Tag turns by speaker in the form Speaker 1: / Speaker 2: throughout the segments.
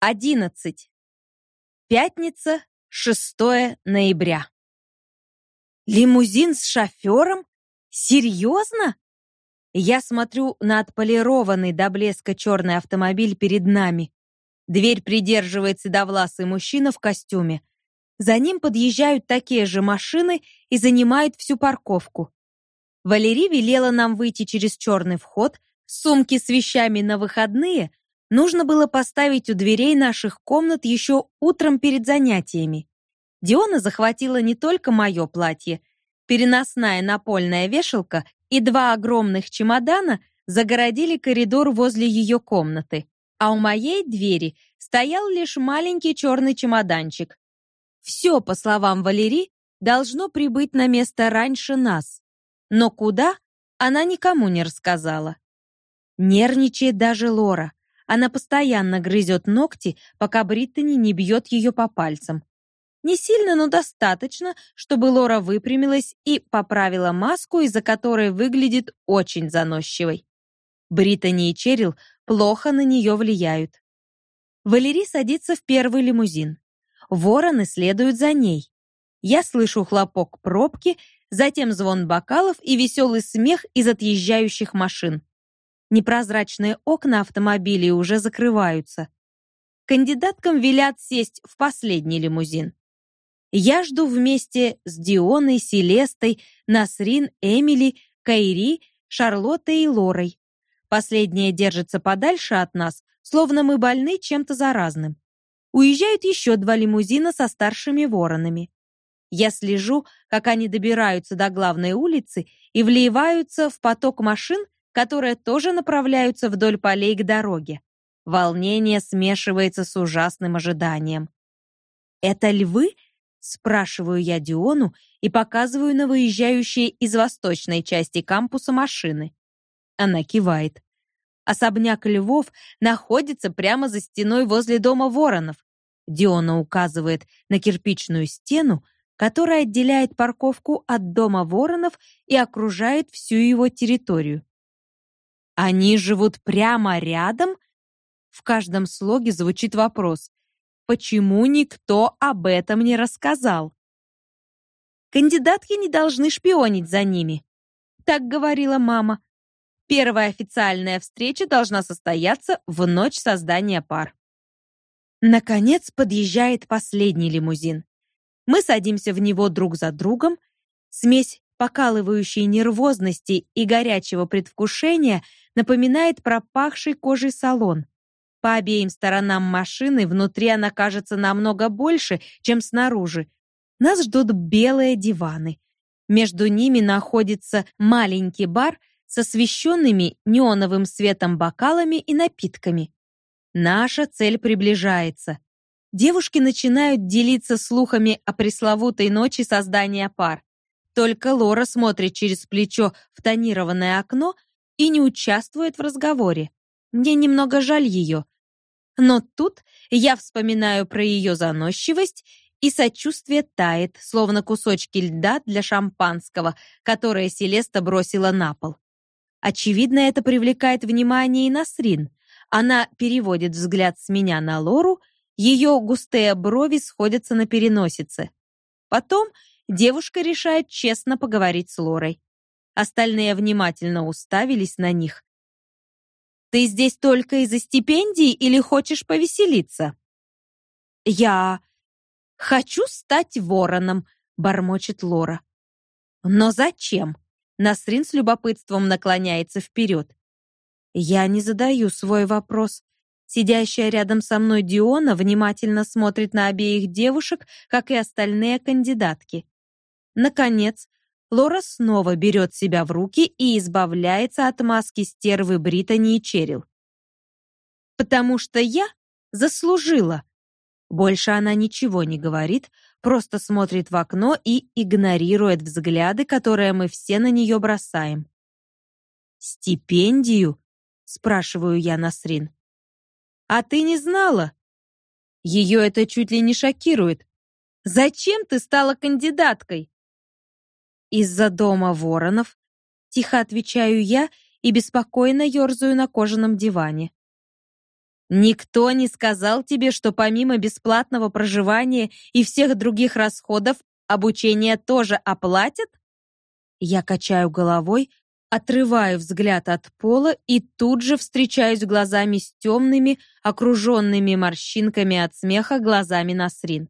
Speaker 1: 11. Пятница, 6 ноября. Лимузин с шофером? Серьезно? Я смотрю на отполированный до блеска черный автомобиль перед нами. Дверь придерживает седовласый мужчина в костюме. За ним подъезжают такие же машины и занимают всю парковку. Валерий велела нам выйти через черный вход, сумки с вещами на выходные нужно было поставить у дверей наших комнат еще утром перед занятиями. Диона захватила не только мое платье, переносная напольная вешалка и два огромных чемодана загородили коридор возле ее комнаты, а у моей двери стоял лишь маленький черный чемоданчик. Все, по словам Валерии, должно прибыть на место раньше нас. Но куда, она никому не рассказала. Нервничает даже Лора. Она постоянно грызет ногти, пока Бриттани не бьет ее по пальцам. Не сильно, но достаточно, чтобы Лора выпрямилась и поправила маску, из-за которой выглядит очень заносчивой. Бриттани и Черил плохо на нее влияют. Валерий садится в первый лимузин. Вороны следуют за ней. Я слышу хлопок пробки, затем звон бокалов и веселый смех из отъезжающих машин. Непрозрачные окна автомобилей уже закрываются. Кандидаткам велят сесть в последний лимузин. Я жду вместе с Дионой, Селестой, Насрин, Эмили, Кайри, Шарлоттой и Лорой. Последняя держится подальше от нас, словно мы больны чем-то заразным. Уезжают еще два лимузина со старшими воронами. Я слежу, как они добираются до главной улицы и вливаются в поток машин, которые тоже направляются вдоль полей к дороге. Волнение смешивается с ужасным ожиданием. «Это львы?» — спрашиваю я Диону и показываю на выезжающие из восточной части кампуса машины. Она кивает. Особняк львов находится прямо за стеной возле дома воронов. Диона указывает на кирпичную стену, которая отделяет парковку от дома воронов и окружает всю его территорию. Они живут прямо рядом? В каждом слоге звучит вопрос. Почему никто об этом не рассказал? Кандидатки не должны шпионить за ними. Так говорила мама. Первая официальная встреча должна состояться в ночь создания пар. Наконец подъезжает последний лимузин. Мы садимся в него друг за другом. Смесь покалывающей нервозности и горячего предвкушения напоминает пропахший кожей салон. По обеим сторонам машины внутри она кажется намного больше, чем снаружи. Нас ждут белые диваны. Между ними находится маленький бар с освещенными неоновым светом бокалами и напитками. Наша цель приближается. Девушки начинают делиться слухами о пресловутой ночи создания пар. Только Лора смотрит через плечо в тонированное окно и не участвует в разговоре. Мне немного жаль ее. Но тут я вспоминаю про ее заносчивость, и сочувствие тает, словно кусочки льда для шампанского, которое Селеста бросила на пол. Очевидно, это привлекает внимание и Насрин. Она переводит взгляд с меня на Лору, ее густые брови сходятся на переносице. Потом девушка решает честно поговорить с Лорой. Остальные внимательно уставились на них. Ты здесь только из-за стипендии или хочешь повеселиться? Я хочу стать вороном, бормочет Лора. Но зачем? Насрин с любопытством наклоняется вперед. Я не задаю свой вопрос. Сидящая рядом со мной Диона внимательно смотрит на обеих девушек, как и остальные кандидатки. Наконец, Лора снова берет себя в руки и избавляется от маски стервы Британи и Черил. «Потому что я заслужила». Больше она ничего не говорит, просто смотрит в окно и игнорирует взгляды, которые мы все на нее бросаем. «Стипендию?» — спрашиваю я Насрин. «А ты не знала?» Ее это чуть ли не шокирует. «Зачем ты стала кандидаткой?» Из-за дома воронов, тихо отвечаю я и беспокойно ерзаю на кожаном диване. Никто не сказал тебе, что помимо бесплатного проживания и всех других расходов, обучение тоже оплатят? Я качаю головой, отрываю взгляд от пола и тут же встречаюсь глазами с темными, окруженными морщинками от смеха глазами Насрин.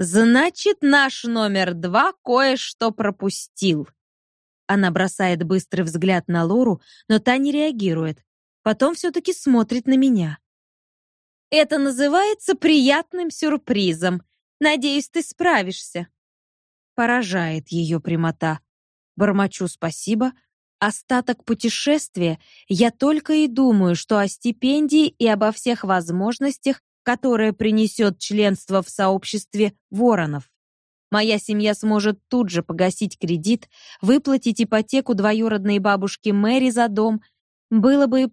Speaker 1: Значит, наш номер два кое-что пропустил. Она бросает быстрый взгляд на Лору, но та не реагирует. Потом все-таки смотрит на меня. Это называется приятным сюрпризом. Надеюсь, ты справишься. Поражает ее прямота. Бормочу спасибо. Остаток путешествия я только и думаю, что о стипендии и обо всех возможностях, которые принесет членство в сообществе воронов. Моя семья сможет тут же погасить кредит, выплатить ипотеку двоюродной бабушке Мэри за дом. Было бы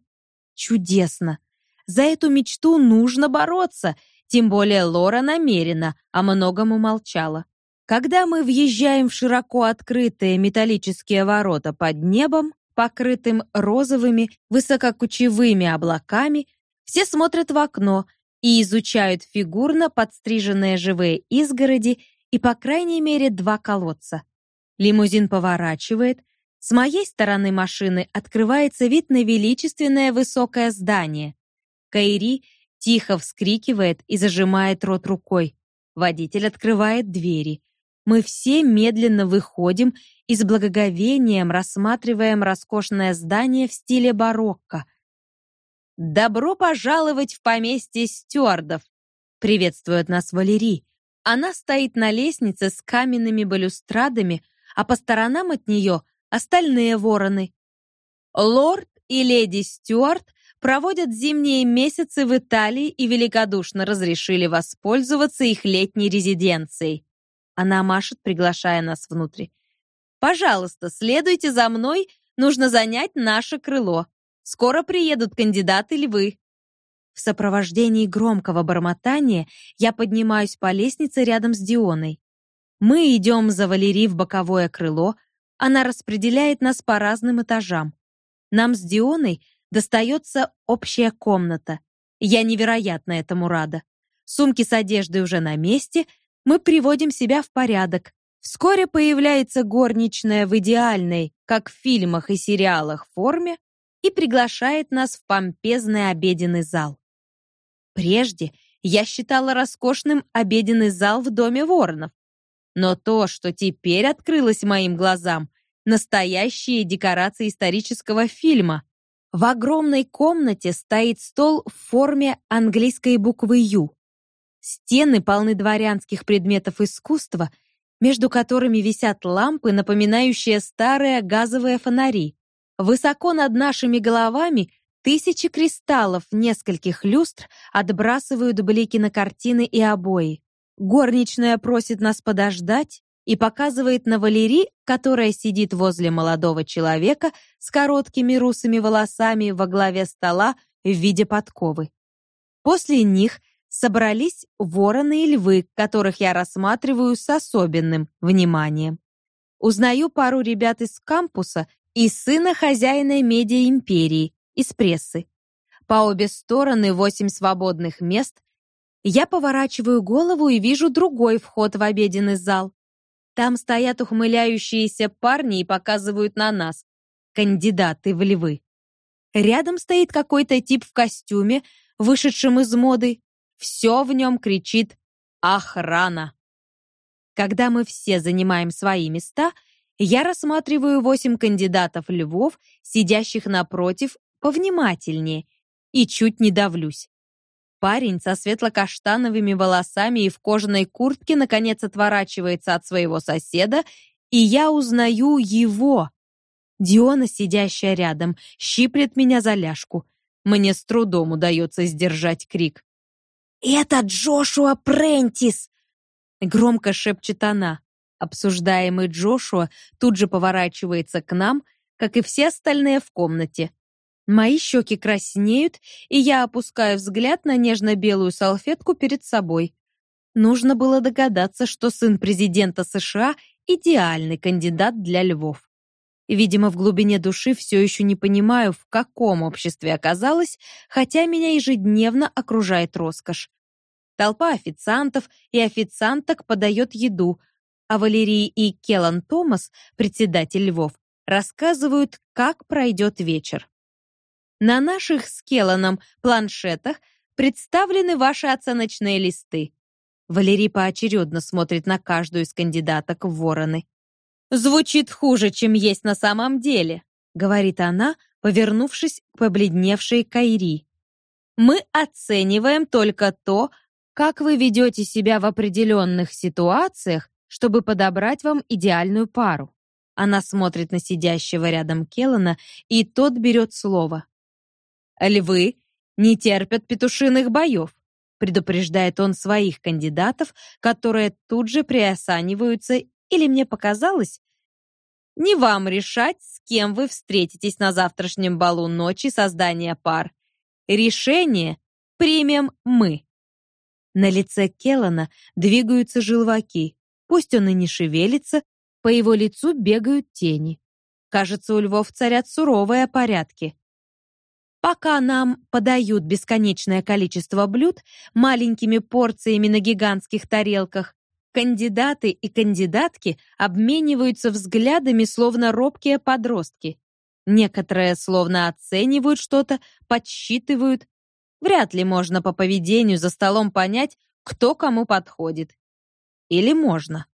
Speaker 1: чудесно. За эту мечту нужно бороться, тем более Лора намерена, о многом умолчала. Когда мы въезжаем в широко открытые металлические ворота под небом, покрытым розовыми высококучевыми облаками, все смотрят в окно и изучают фигурно подстриженные живые изгороди и по крайней мере два колодца. Лимузин поворачивает, с моей стороны машины открывается вид на величественное высокое здание. Кайри тихо вскрикивает и зажимает рот рукой. Водитель открывает двери. Мы все медленно выходим и с благоговением рассматриваем роскошное здание в стиле барокко. Добро пожаловать в поместье стюардов, приветствует нас Валерий. Она стоит на лестнице с каменными балюстрадами, а по сторонам от нее остальные вороны. Лорд и леди Стюарт проводят зимние месяцы в Италии и великодушно разрешили воспользоваться их летней резиденцией. Она машет, приглашая нас внутрь. Пожалуйста, следуйте за мной, нужно занять наше крыло. Скоро приедут кандидаты львы. В сопровождении громкого бормотания я поднимаюсь по лестнице рядом с Дионой. Мы идем за Валерий в боковое крыло, она распределяет нас по разным этажам. Нам с Дионой достается общая комната. Я невероятно этому рада. Сумки с одеждой уже на месте, мы приводим себя в порядок. Вскоре появляется горничная в идеальной, как в фильмах и сериалах, форме и приглашает нас в помпезный обеденный зал. Прежде я считала роскошным обеденный зал в доме Воронов. Но то, что теперь открылось моим глазам, настоящие декорации исторического фильма. В огромной комнате стоит стол в форме английской буквы «Ю». Стены полны дворянских предметов искусства, между которыми висят лампы, напоминающие старые газовые фонари. Высоко над нашими головами Тысячи кристаллов нескольких люстр отбрасывают блики на картины и обои. Горничная просит нас подождать и показывает на Валерий, которая сидит возле молодого человека с короткими русыми волосами во главе стола в виде подковы. После них собрались вороны и львы, которых я рассматриваю с особенным вниманием. Узнаю пару ребят из кампуса и сына хозяина медиа-империи, из прессы. По обе стороны восемь свободных мест. Я поворачиваю голову и вижу другой вход в обеденный зал. Там стоят ухмыляющиеся парни и показывают на нас. Кандидаты в львы. Рядом стоит какой-то тип в костюме, вышедшем из моды. Все в нем кричит «Охрана!». Когда мы все занимаем свои места, я рассматриваю восемь кандидатов львов, сидящих напротив повнимательнее и чуть не давлюсь. Парень со светло-каштановыми волосами и в кожаной куртке наконец отворачивается от своего соседа, и я узнаю его. Диона, сидящая рядом, щиплет меня за ляжку. Мне с трудом удается сдержать крик. «Это Джошуа Прентис!» Громко шепчет она. Обсуждаемый Джошуа тут же поворачивается к нам, как и все остальные в комнате. Мои щеки краснеют, и я опускаю взгляд на нежно-белую салфетку перед собой. Нужно было догадаться, что сын президента США идеальный кандидат для львов. Видимо, в глубине души все еще не понимаю, в каком обществе оказалась, хотя меня ежедневно окружает роскошь. Толпа официантов и официанток подает еду, а Валерий и Келан Томас, председатель Львов, рассказывают, как пройдет вечер. На наших с Келаном планшетах представлены ваши оценочные листы. Валерий поочередно смотрит на каждую из кандидаток в вороны. «Звучит хуже, чем есть на самом деле», — говорит она, повернувшись к побледневшей Кайри. «Мы оцениваем только то, как вы ведете себя в определенных ситуациях, чтобы подобрать вам идеальную пару». Она смотрит на сидящего рядом Келлана, и тот берет слово. «Львы не терпят петушиных боев», предупреждает он своих кандидатов, которые тут же приосаниваются или мне показалось? Не вам решать, с кем вы встретитесь на завтрашнем балу ночи создания пар. Решение примем мы. На лице Келлана двигаются желваки. Пусть он и не шевелится, по его лицу бегают тени. Кажется, у львов царят суровые порядки. Пока нам подают бесконечное количество блюд маленькими порциями на гигантских тарелках, Кандидаты и кандидатки обмениваются взглядами, словно робкие подростки. Некоторые словно оценивают что-то, подсчитывают. Вряд ли можно по поведению за столом понять, кто кому подходит. Или можно.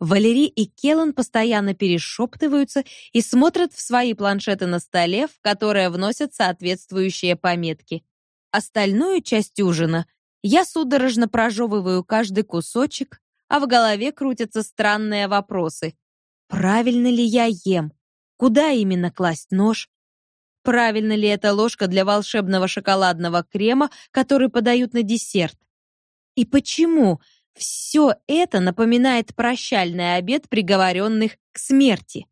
Speaker 1: Валерий и Келлан постоянно перешептываются и смотрят в свои планшеты на столе, в которые вносят соответствующие пометки. Остальную часть ужина я судорожно прожевываю каждый кусочек, а в голове крутятся странные вопросы. Правильно ли я ем? Куда именно класть нож? Правильно ли эта ложка для волшебного шоколадного крема, который подают на десерт? И почему все это напоминает прощальный обед приговоренных к смерти?